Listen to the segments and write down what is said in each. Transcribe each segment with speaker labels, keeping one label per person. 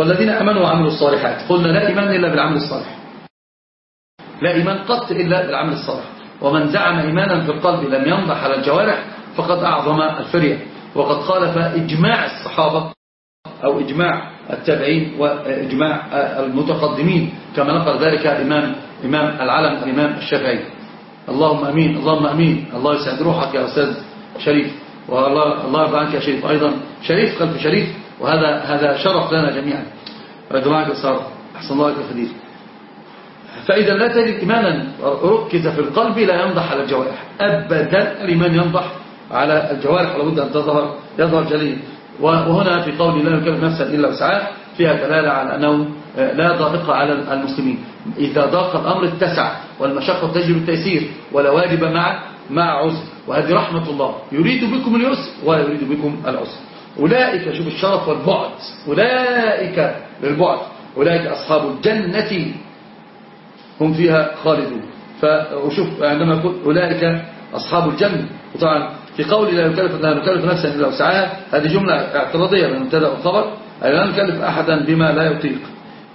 Speaker 1: والذين أمنوا وعملوا الصالحات. قلنا لا إيمان إلا بالعمل الصالح. لا إيمان قط إلا بالعمل الصالح. ومن زعم إيمانا في القلب لم ينضح على الجوارح فقد أعظم الفرية. وقد خالف إجماع الصحابة أو إجماع التابعين وإجماع المتقدمين كما نقل ذلك الإمام إمام العلم الإمام الشافعي. اللهم أمين اللهم أمين. الله يسعد روحك يا أستاذ شريف. والله الله يرضى عنك يا شريف. أيضا شريف خلف شريف. وهذا هذا شرف لنا جميعا. رضوانك الصار أحسن الله الخدير فإذا لا تجد إيمانا ركز في القلب لا ينضح على الجوارح. أبدا الإيمان ينضح على الجوارح. لابد أن تظهر يظهر جليل. وهنا في قول لا يكلف نفسا إلا وسعها فيها دلالة على أنه لا ضائقة على المسلمين. إذا ضاق الأمر اتسع والمشقة تجري التيسير ولا واجب مع مع عسر وهذه رحمة الله. يريد بكم اليسر ولا يريد بكم العسر. أولئك شوف الشرف والبعد. أولئك للبعد. أولئك أصحاب الجنة. هم فيها خالدون. فشوف عندما يقول أولئك أصحاب الجنة وطبعا في قول لا يكلف لا نكلف نفسا إلا وسعها هذه جملة اعتراضية من مبتدأ والخبر أي لا نكلف أحدا بما لا يطيق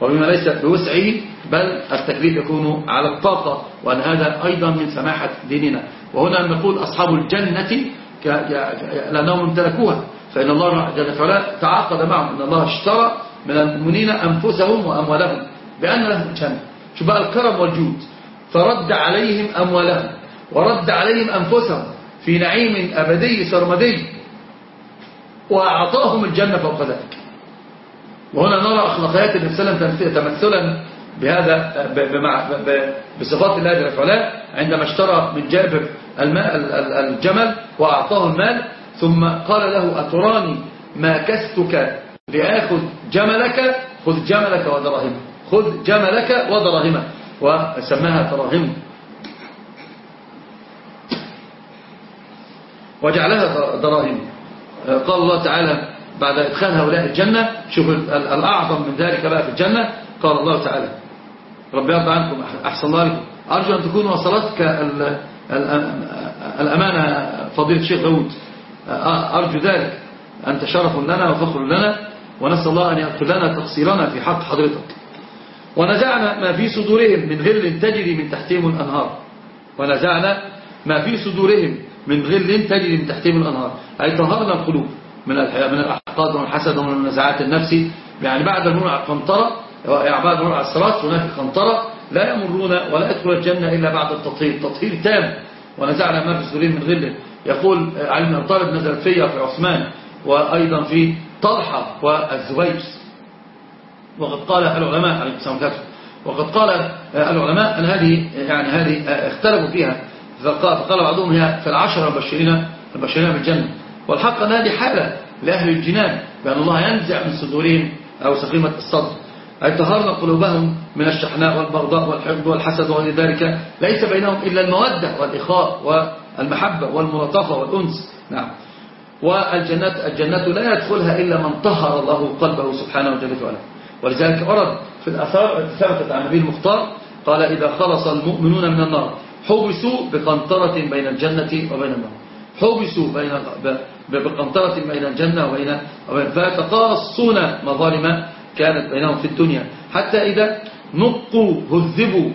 Speaker 1: وبما ليس بوسعه بل التكليف يكون على الطاقة وأن هذا أيضا من سماحة ديننا. وهنا نقول أصحاب الجنة لأنهم امتلكوها فإن الله جل وعلا تعاقد معهم أن الله اشترى من المؤمنين أنفسهم وأموالهم بأن لهم الجنة. شو بقى؟ الكرم والجود. فرد عليهم أموالهم ورد عليهم أنفسهم في نعيم أبدي سرمدي وأعطاهم الجنة فوق ذلك. وهنا نرى أخلاقيات النبي صلى الله عليه وسلم تمثلا بهذا بصفات الله جل وعلا عندما اشترى من جابر الماء الجمل وأعطاه المال ثم قال له أتراني ما كستك لآخذ جملك؟ خذ جملك ودراهمه خذ جملك ودراهمه وسماها تراهم. وجعلها دراهم قال الله تعالى بعد إدخال هؤلاء الجنة شوف الأعظم من ذلك بقى في الجنة. قال الله تعالى ربي يرضى عنكم أحسن الله لكم أرجو أن تكونوا وصلتك الأمانة فضيلة الشيخ داود. أرجو ذلك. أنت شرف لنا وفخر لنا ونسأل الله أن يغفر لنا تقصيرنا في حق حضرتك. ونزعنا ما في صدورهم من غل تجري من تحتهم الأنهار. ونزعنا ما في صدورهم من غل تجري من تحتهم الأنهار. أي طهرنا القلوب من من الأحقاد والحسد ومن النزعات النفسي. يعني بعد المرور على القنطرة يعني بعد المرور على الصراط هناك قنطرة لا يمرون ولا يدخل الجنة إلا بعد التطهير. تطهير تام. ونزعنا ما في صدورهم من غل يقول علي بن طالب نزلت فيا في عثمان وأيضا في طلحة والزبير. وقد قال العلماء عليه السلام وقد قال العلماء أن هذه يعني هذه اختلفوا فيها. فقال بعضهم هي في العشرة البشرين البشرين بالجنة. والحق أن هذه حالة لأهل الجنان بأن الله ينزع من صدورهم أو سخيمة الصدر. أي طهرنا قلوبهم من الشحناء والبغضاء والحقد والحسد وغير ذلك ليس بينهم إلا المودة والإخاء والمحبة والملطفة والأنس. نعم. والجنات الجنات لا يدخلها إلا من طهر الله قلبه سبحانه وتعالى ولذلك ورد في الأثار ثبتت عن النبي المختار قال إذا خلص المؤمنون من النار حبسوا بقنطرة بين الجنة وبين النار. حبسوا بين بقنطرة بين الجنة وبين فيتقاصون مظالم كانت بينهم في الدنيا. حتى إذا نقوا هذبوا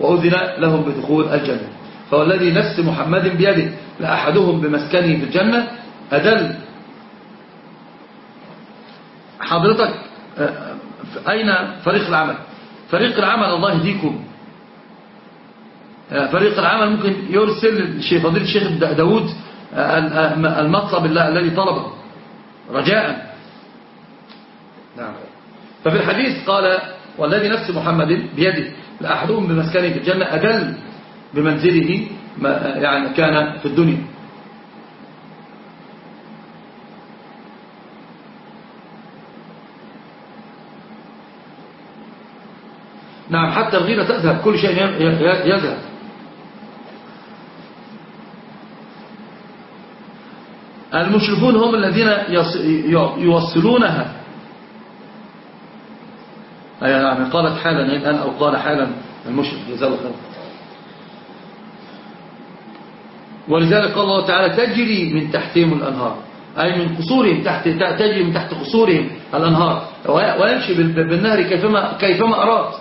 Speaker 1: وأذن لهم بدخول الجنة. فوالذي نفس محمد بيده لأحدهم بمسكنه في الجنة. أدل حضرتك أين فريق العمل؟ فريق العمل الله يهديكم. فريق العمل ممكن يرسل الشيخ فضيل الشيخ داود المطلب الذي طلبه. رجاء. نعم. ففي الحديث قال والذي نفس محمد بيده لأحدهم بمسكنه في الجنة أدل بمنزله يعني كان في الدنيا. نعم حتى الغيرة تذهب كل شيء يذهب. المشركون هم الذين يوصلونها. يعني قالت حالا الآن أو قال حالا المشرك جزاه الله ولذلك قال الله تعالى تجري من تحتهم الأنهار أي من قصورهم تحت تجري من تحت قصورهم الأنهار. ويمشي بالنهر كيفما, كيفما أراد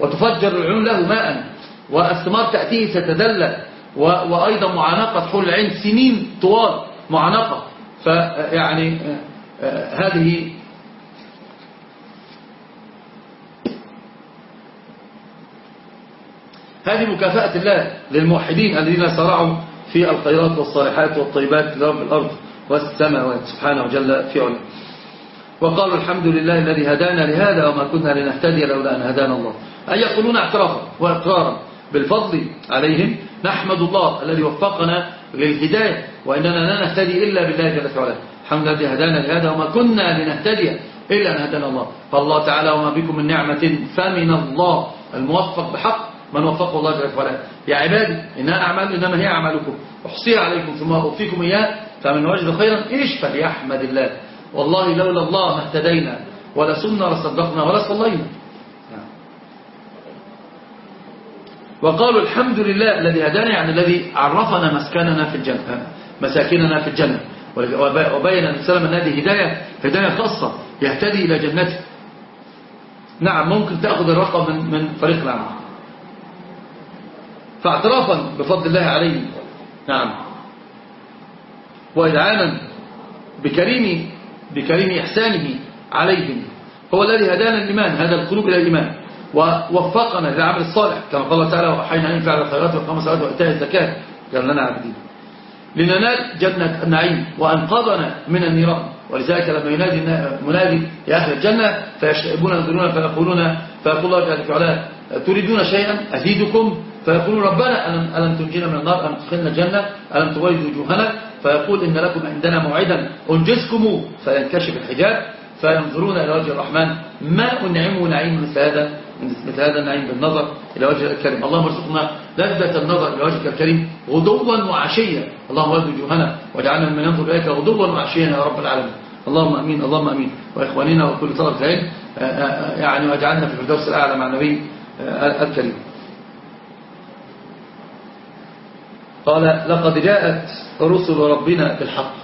Speaker 1: وتفجر العيون له ماء والثمار تأتيه تتدلى وأيضا معانقة حول العين سنين طوال معانقة. فيعني هذه هذه مكافأة الله للموحدين الذين سرعوا في الخيرات والصالحات والطيبات لرب الأرض والسماوات. سبحانه وجل في علم. وقالوا الحمد لله الذي هدانا لهذا وما كنا لنهتدي لولا أن هدانا الله. أي يقولون اعترافا وإقرارا بالفضل عليهم نحمد الله الذي وفقنا للهداية وإننا لا نهتدي إلا بالله جل وعلا الحمد لله الذي هدانا لهذا وما كنا لنهتدي إلا أن هدانا الله. فالله تعالى وما بكم من نعمة فمن الله. الموفق بحق من وفقه الله جل وعلا. يا عبادي إنها أعمال إنما هي أعمالكم. أحصيها عليكم ثم أوفيكم إياه فمن وجد خيرا إيش؟ فليحمد الله. والله لولا الله ما اهتدينا ولا سنة ولا صدقنا ولا صلينا. وقالوا الحمد لله الذي هدانا يعني الذي عرفنا مسكننا في الجنة مساكننا في الجنة. وبين السلام أن هذه هداية هداية خاصة يهتدي إلى جنته. نعم ممكن تأخذ الرقم من من فريق العمل فاعترافا بفضل الله عليه. نعم. وإذعانا بكريم بكريم إحسانه عليهم. هو الذي هدانا الإيمان هذا القلوب إلى الإيمان. ووفقنا للعمل الصالح كما قال الله تعالى وحينا أن فعل الخيرات وقام الصلاة وإتاء الزكاة. قال لنا عبدين لننال جنة النعيم وأنقذنا من النيران. ولذلك لما ينادي منادي يا أهل الجنة فيشتئبون ينظرون فيقولون فيقول الله وعلا تريدون شيئا أزيدكم فيقولون ربنا ألم, ألم تنجينا من النار ألم تدخلنا الجنة؟ ألم تبيض وجوهنا؟ فيقول إن لكم عندنا موعدا. أنجزكم فينكشف الحجاب. فينظرون إلى وجه الرحمن. ما أنعموا نعيم مثل هذا؟ مثل هذا النعيم بالنظر إلى وجه الكريم. اللهم ارزقنا لذة النظر إلى وجهك الكريم. غدوا وعشيا. اللهم ولد وجوهنا واجعلنا من ينظر إليك غدوا وعشيا يا رب العالمين. اللهم أمين اللهم أمين. وإخواننا وكل طلبة العلم آه، آه، آه، يعني واجعلنا في الفردوس الأعلى مع النبي الكريم. قال لقد جاءت رسل ربنا بالحق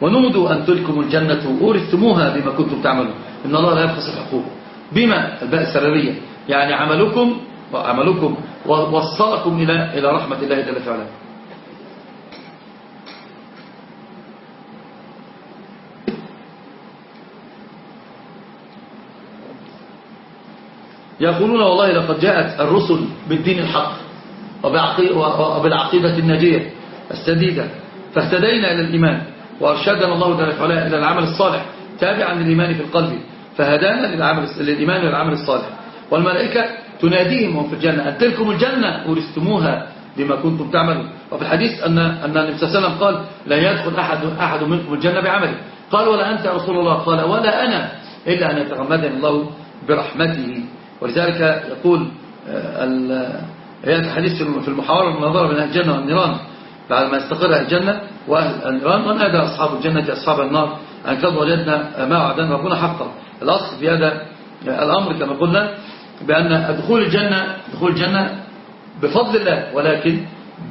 Speaker 1: ونودوا أن تلكم الجنة أورثتموها بما كنتم تعملون. إن الله لا يبخس الحقوق بما؟ الباء السببية يعني عملكم وعملكم وصلكم إلى إلى رحمة الله جل وعلا. يقولون والله لقد جاءت الرسل بالدين الحق. وبالعقيدة الناجية السديدة. فاهتدينا إلى الإيمان وأرشدنا الله جل وعلا إلى العمل الصالح تابعا للإيمان في القلب. فهدانا للعمل للإيمان والعمل الصالح. والملائكة تناديهم في الجنة أن تلكم الجنة أورثتموها بما كنتم تعملون. وفي الحديث أن أن النبي صلى الله عليه وسلم قال لا يدخل أحد أحد منكم الجنة بعمله. قال ولا أنت يا رسول الله. قال ولا أنا إلا أن يتغمدني الله برحمته. ولذلك يقول آه، هي حديث في المحاورة المناظرة بين الجنة والنيران. بعد ما يستقر الجنة وأهل النيران ونادى أصحاب الجنة أصحاب النار أن قد وجدنا ما وعدنا ربنا حقا. الأصل في هذا الأمر كما قلنا بأن دخول الجنة دخول الجنة بفضل الله ولكن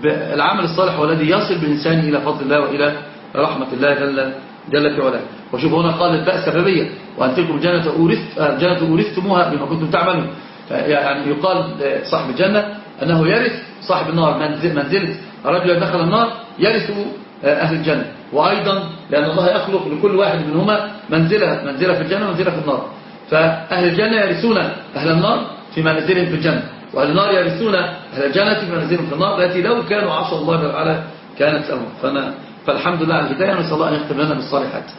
Speaker 1: العمل الصالح هو الذي يصل بالإنسان إلى فضل الله وإلى رحمة الله جل جل في علاه. وشوف هنا قال الباء سببية وأن تلكم الجنة أورث الجنة أورثتموها بما كنتم تعملون. يعني يقال صاحب الجنة أنه يرث صاحب النار منزلة. رجل دخل النار يرث أهل الجنة. وأيضا لأن الله يخلق لكل واحد منهما منزلة منزلة في الجنة ومنزلة في النار. فأهل الجنة يرثون أهل النار في منازلهم في الجنة. وأهل النار يرثون أهل الجنة في منازلهم في النار. التي لو كانوا عصوا الله تعالى كانت لهم. فأنا فالحمد لله على الهداية نسأل الله أن يختم لنا بالصالحات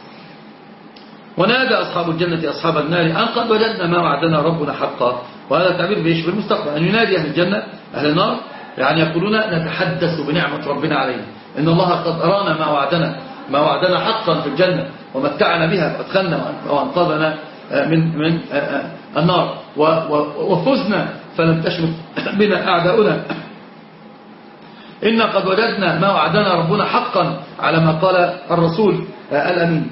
Speaker 1: ونادى أصحاب الجنة أصحاب النار أن قد وجدنا ما وعدنا ربنا حقا. وهذا التعبير بيش في المستقبل أن ينادي أهل الجنة أهل النار يعني يقولون نتحدث بنعمة ربنا علينا إن الله قد أرانا ما وعدنا ما وعدنا حقا في الجنة ومتعنا بها فأدخلنا وأنقذنا من من النار. وفزنا فلم تشمت بنا أعداؤنا. إن قد وجدنا ما وعدنا ربنا حقا على ما قال الرسول الأمين.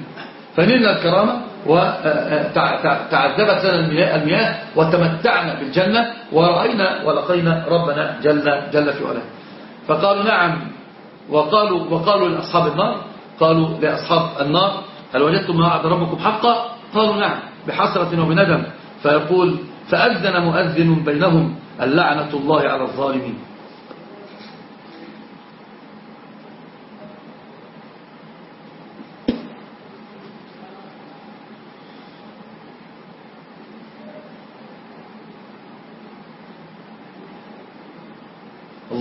Speaker 1: فنلنا الكرامة وتعذبت لنا المياه وتمتعنا بالجنة ورأينا ولقينا ربنا جل, جل في علاه. فقالوا نعم. وقالوا, وقالوا لأصحاب النار قالوا لأصحاب النار هل وجدتم ما وعد ربكم حقا؟ قالوا نعم بحسرة وبندم. فيقول فأذن مؤذن بينهم اللعنة الله على الظالمين.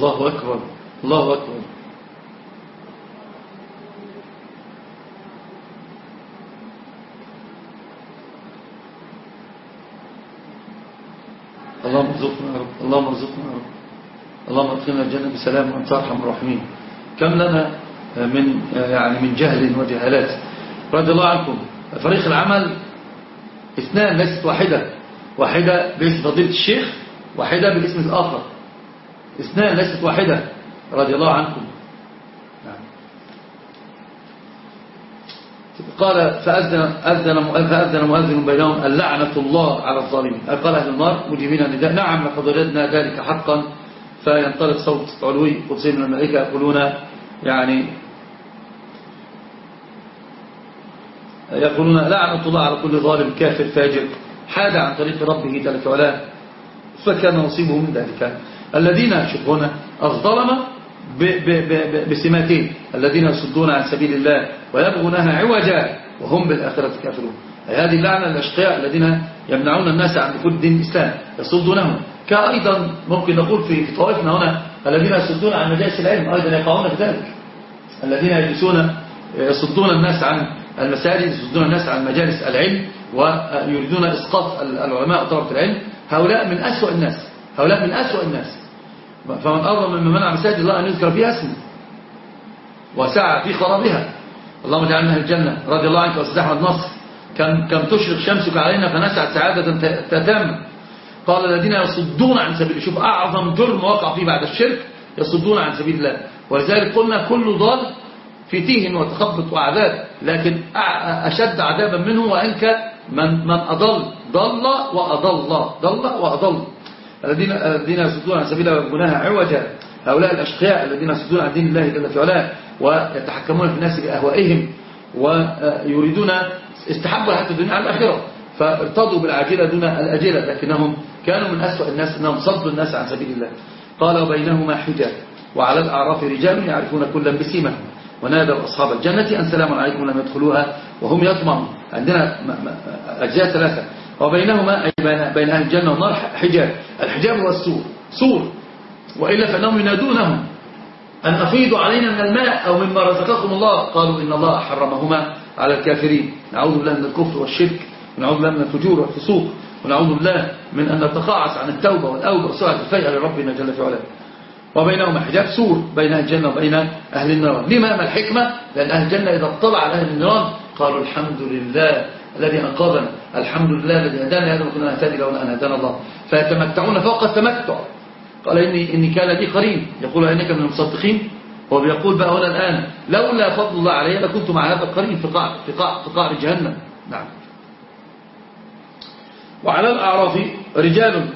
Speaker 1: الله أكبر الله أكبر. اللهم ارزقنا يا رب اللهم ارزقنا يا رب. اللهم ادخلنا الجنة بسلام وأنت أرحم الراحمين. كم لنا من يعني من جهل وجهالات. رضي الله عنكم. فريق العمل اثنان ليست واحدة واحدة باسم فضيلة الشيخ واحدة بالاسم الآخر. اثنان ليست واحدة رضي الله عنكم. قال فأذن, أذن, فأذن مؤذن بينهم اللعنة الله على الظالمين. قال أهل النار مجيبين النداء. نعم لقد وجدنا ذلك حقا. فينطلق صوت علوي قدسي من الملائكة يقولون يعني يقولون لعنة الله على كل ظالم كافر فاجر. حاد عن طريق ربه جل وعلا فكان نصيبه من ذلك. الذين شوفون الظلمة بسماتين الذين يصدون عن سبيل الله ويبغونها عوجا وهم بالآخرة كافرون. هذه اللعنة الأشقياء الذين يمنعون الناس عن دخول دين الإسلام يصدونهم. كأيضا ممكن نقول في طوائفنا هنا الذين يصدون عن مجالس العلم أيضا يقعون في ذلك. الذين يجلسون يصدون الناس عن المساجد يصدون الناس عن مجالس العلم ويريدون إسقاط العلماء وطلبة العلم. هؤلاء من أسوأ الناس. هؤلاء من أسوأ الناس. فمن أظلم مما منع مساجد الله أن يذكر فيها اسمه. وسعى في خرابها. اللهم اجعلنا الجنة. رضي الله عنك أستاذ أحمد نصر. كم, كم تشرق شمسك علينا فنسعت سعادة تتم. قال الذين يصدون عن سبيل شوف أعظم جرم وقع فيه بعد الشرك يصدون عن سبيل الله. ولذلك قلنا كل ضال في تيه وتخبط وعذاب لكن أشد عذابا منه وأنك من, من أضل. ضل وأضل. ضل وأضل. الذين الذين يصدون عن سبيل ويبغونها عوجا. هؤلاء الأشقياء الذين يصدون عن دين الله جل في علاه ويتحكمون في الناس بأهوائهم ويريدون استحبوا حتى الدنيا على الآخرة. فارتضوا بالعاجلة دون الأجلة لكنهم كانوا من أسوأ الناس أنهم صدوا الناس عن سبيل الله. قال وبينهما حجاب وعلى الأعراف رجال يعرفون كلا بسيمهم ونادوا أصحاب الجنة أن سلام عليكم لم يدخلوها وهم يطمعون. عندنا أجزاء ثلاثة. وبينهما أي بين أهل الجنة والنار حجاب. الحجاب هو السور. سور. وإلا فإنهم ينادونهم. أن أفيدوا علينا من الماء أو مما رزقكم الله. قالوا إن الله حرمهما على الكافرين. نعوذ بالله من الكفر والشرك. ونعوذ بالله من الفجور والفسوق. ونعوذ بالله من أن نتقاعس عن التوبة والأوبة وسعة الفيئة لربنا جل في علاه. وبينهما حجاب سور بين أهل الجنة وبين أهل النار. لما ما الحكمة؟ لأن أهل الجنة إذا اطلع على أهل النار قالوا الحمد لله الذي أنقذنا الحمد لله الذي هدانا هذا وكنا نهتدي لولا أن هدانا الله. فيتمتعون فوق التمتع. قال إني, إني كان لي قرين. يقول إنك من المصدقين. هو بيقول بقى هنا الآن لولا فضل الله علي لكنت مع هذا القرين في قعر, في قعر, في قعر جهنم. نعم. وعلى الأعراف رجال.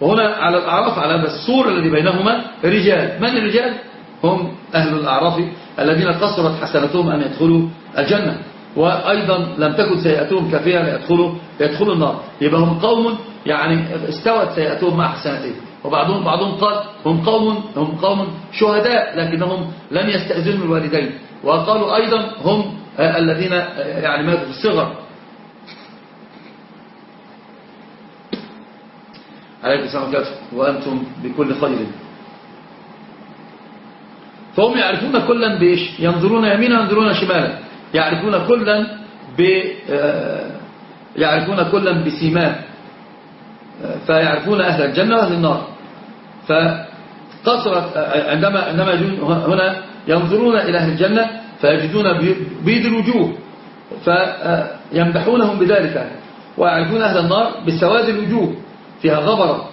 Speaker 1: وهنا على الأعراف على هذا السور الذي بينهما رجال. من الرجال؟ هم أهل الأعراف الذين قصرت حسنتهم أن يدخلوا الجنة. وأيضا لم تكن سيئتهم كافية ليدخلوا يدخلوا النار. يبقى هم قوم يعني استوت سيئتهم مع حسناتهم. وبعضهم بعضهم قال هم قوم هم قوم شهداء لكنهم لم يستأذنوا الوالدين. وقالوا أيضا هم الذين يعني ماتوا في الصغر. عليكم السلام عليكم وأنتم بكل خير. فهم يعرفون كلا بإيش؟ ينظرون يمينا ينظرون شمالا. يعرفون كلا ب آه، يعرفون كلا بسيماه. آه، فيعرفون أهل الجنة وأهل النار. فقصرت آه، عندما عندما هنا ينظرون إلى أهل الجنة فيجدون بيد الوجوه. فيمدحونهم بذلك. ويعرفون أهل النار بسواد الوجوه. فيها غبرة.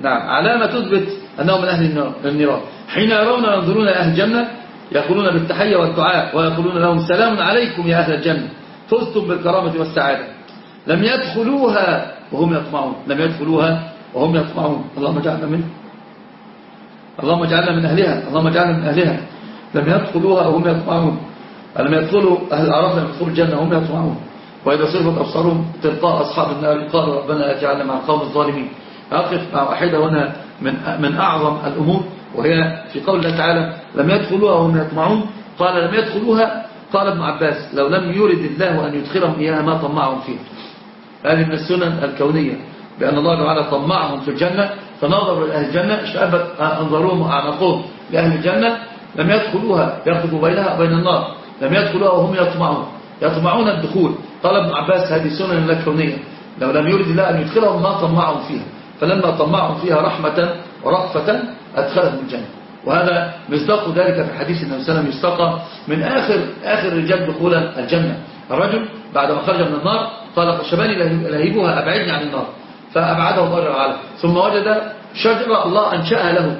Speaker 1: نعم. علامة تثبت أنهم من أهل النيران حين يرون ينظرون إلى أهل الجنة يقولون بالتحية والدعاء ويقولون لهم سلام عليكم يا أهل الجنة. فزتم بالكرامة والسعادة. لم يدخلوها وهم يطمعون. لم يدخلوها وهم يطمعون. اللهم اجعلنا منه اللهم اجعلنا من أهلها. اللهم اجعلنا من أهلها. لم يدخلوها وهم يطمعون. لم يدخلوا أهل العرب لم يدخلوا الجنة وهم يطمعون. وإذا صرفت أبصارهم تلقاء أصحاب النار قالوا ربنا أجعلنا مع القوم الظالمين. أقف مع واحدة هنا من من أعظم الأمور. وهي في قول الله تعالى لم يدخلوها وهم يطمعون. قال لم يدخلوها؟ قال ابن عباس لو لم يرد الله أن يدخلهم إياها ما طمعهم فيها. هذه من السنن الكونية بأن الله تعالى طمعهم في الجنة فنظروا لأهل الجنة اشتأبت أنظرهم وأعنقهم لأهل الجنة. لم يدخلوها يخرجوا بينها وبين النار. لم يدخلوها وهم يطمعون. يطمعون الدخول. قال ابن عباس هذه سنن لا كونية لو لم يرد الله أن يدخلهم ما طمعهم فيها. فلما طمعهم فيها رحمة ورأفة أدخلهم الجنة. وهذا مصداق ذلك في حديث النبي صلى الله عليه وسلم يستقى من آخر آخر الرجال دخولا الجنة. الرجل بعد ما خرج من النار قال شباني لهيبها أبعدني عن النار. فأبعده الله تعالى ثم وجد شجرة الله أنشأها له.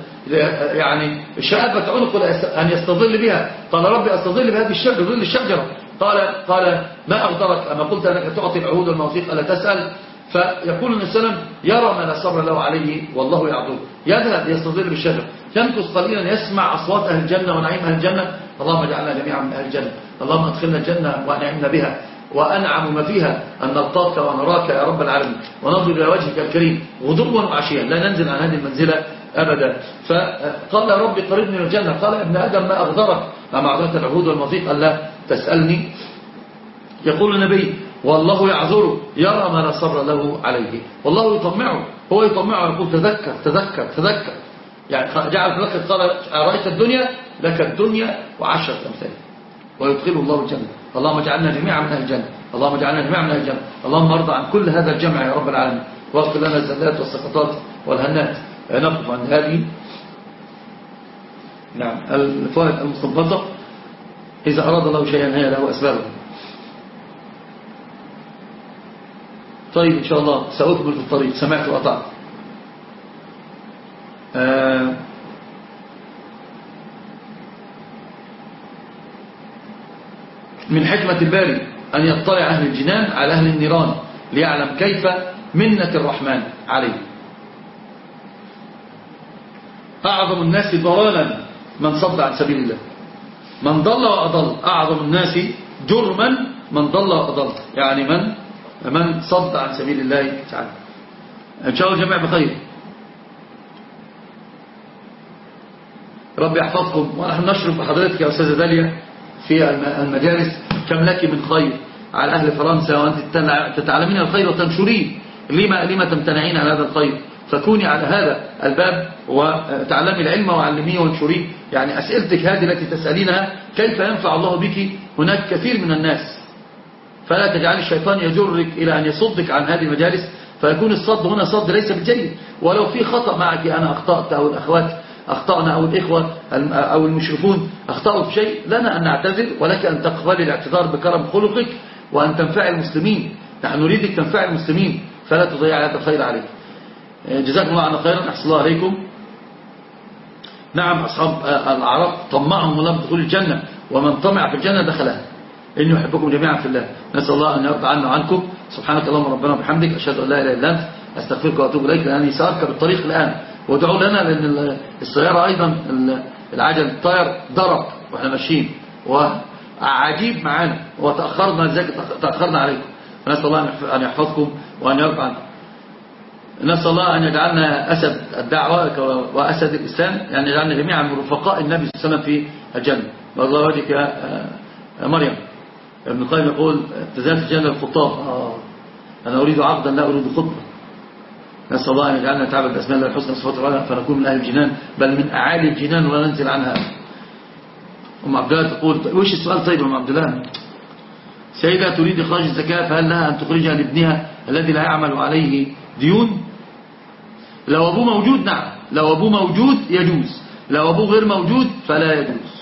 Speaker 1: يعني شابت عنق أن يستظل بها. قال ربي أستظل بهذه الشجرة ظل الشجرة. قال قال ما أغدرك؟ أما قلت أنك تعطي العهود والمواثيق ألا تسأل؟ فيقول النبي صلى الله عليه وسلم يرى ما لا صبر له عليه والله يعذره يذهب يستظل بالشجر ينكس قليلا يسمع أصوات أهل الجنة ونعيم أهل الجنة. اللهم اجعلنا جميعا من أهل الجنة. اللهم أدخلنا الجنة ونعمنا بها. وأنعم ما فيها أن نلقاك ونراك يا رب العالمين. وننظر إلى وجهك الكريم. غدوا وعشيا. لا ننزل عن هذه المنزلة أبدا. فقال يا رب قربني من الجنة. قال ابن آدم ما أغدرك مع معذرة العهود والمضيق؟ قال لا تسألني. يقول النبي والله يعذره يرى ما لا صبر له عليه والله يطمعه هو يطمعه يقول تذكر تذكر تذكر. يعني جعل لك قال رأيت الدنيا؟ لك الدنيا وعشرة أمثال. ويدخل الله الجنة. اللهم اجعلنا جميعا من أهل الجنة. اللهم اجعلنا جميعا من أهل الجنة. اللهم ارضى عن كل هذا الجمع يا رب العالمين. واغفر لنا الزلات والسقطات والهنات. نقف عن هذه. نعم. الفوائد المستنبطة. إذا أراد الله شيئا هي له أسبابه طيب إن شاء الله سأكمل في الطريق. سمعت وأطعت. آه من حكمة الباري أن يطلع أهل الجنان على أهل النيران ليعلم كيف منة الرحمن عليه. أعظم الناس ضلالا من صد عن سبيل الله. من ضل وأضل. أعظم الناس جرما من ضل وأضل. يعني من من صد عن سبيل الله تعالى. إن شاء الله جميع بخير. ربي يحفظكم ونحن نشرف بحضرتك يا أستاذة داليا في المجالس كم لك من خير على أهل فرنسا وأنت تتعلمين الخير وتنشرين. لما, لما تمتنعين على هذا الخير؟ فكوني على هذا الباب وتعلمي العلم وعلميه وانشريه. يعني أسئلتك هذه التي تسألينها كيف ينفع الله بك؟ هناك كثير من الناس فلا تجعل الشيطان يجرك إلى أن يصدك عن هذه المجالس فيكون الصد هنا صد ليس بالجيد ولو في خطأ معك أنا أخطأت أو الأخوات أخطأنا أو الإخوة أو المشرفون أخطأوا في شيء لنا أن نعتذر ولك أن تقبل الاعتذار بكرم خلقك وأن تنفع المسلمين. نحن نريدك تنفع المسلمين فلا تضيع هذا الخير عليك. جزاكم الله عنا خيرا أحسن الله عليكم. نعم أصحاب الأعراف طمعهم الله بدخول الجنة ومن طمع في الجنة دخلها. إني أحبكم جميعا في الله. نسأل الله أن يرضى عنا وعنكم. سبحانك اللهم ربنا وبحمدك. أشهد أن لا إله إلا أنت. أستغفرك وأتوب إليك. لأنني سأركب الطريق الآن. وادعوا لنا لأن السيارة أيضا العجل الطائر ضرب وإحنا ماشيين. وعجيب معانا. وتأخرنا إزاي؟ تأخرنا عليكم. فنسأل الله أن يحفظكم وأن يرضى عنكم نسأل الله أن يجعلنا أسد الدعوة وأسد الإسلام يعني يجعلنا جميعا من رفقاء النبي صلى الله عليه وسلم في الجنة. والله وجهك يا مريم. ابن القيم يقول ابتزال الجنة الخطاب. آه. أنا أريد عقدا لا أريد خطبة. نسأل الله أن يجعلنا نتعبد بأسماء الله الحسنى صفات العلى فنكون من أهل الجنان بل من أعالي الجنان ولا ننزل عنها. أم عبد الله تقول وش السؤال طيب أم عبد الله؟ سيدة تريد إخراج الزكاة فهل لها أن تخرجها لابنها الذي لا يعمل عليه ديون؟ لو أبوه موجود نعم. لو أبوه موجود يجوز. لو أبوه غير موجود فلا يجوز.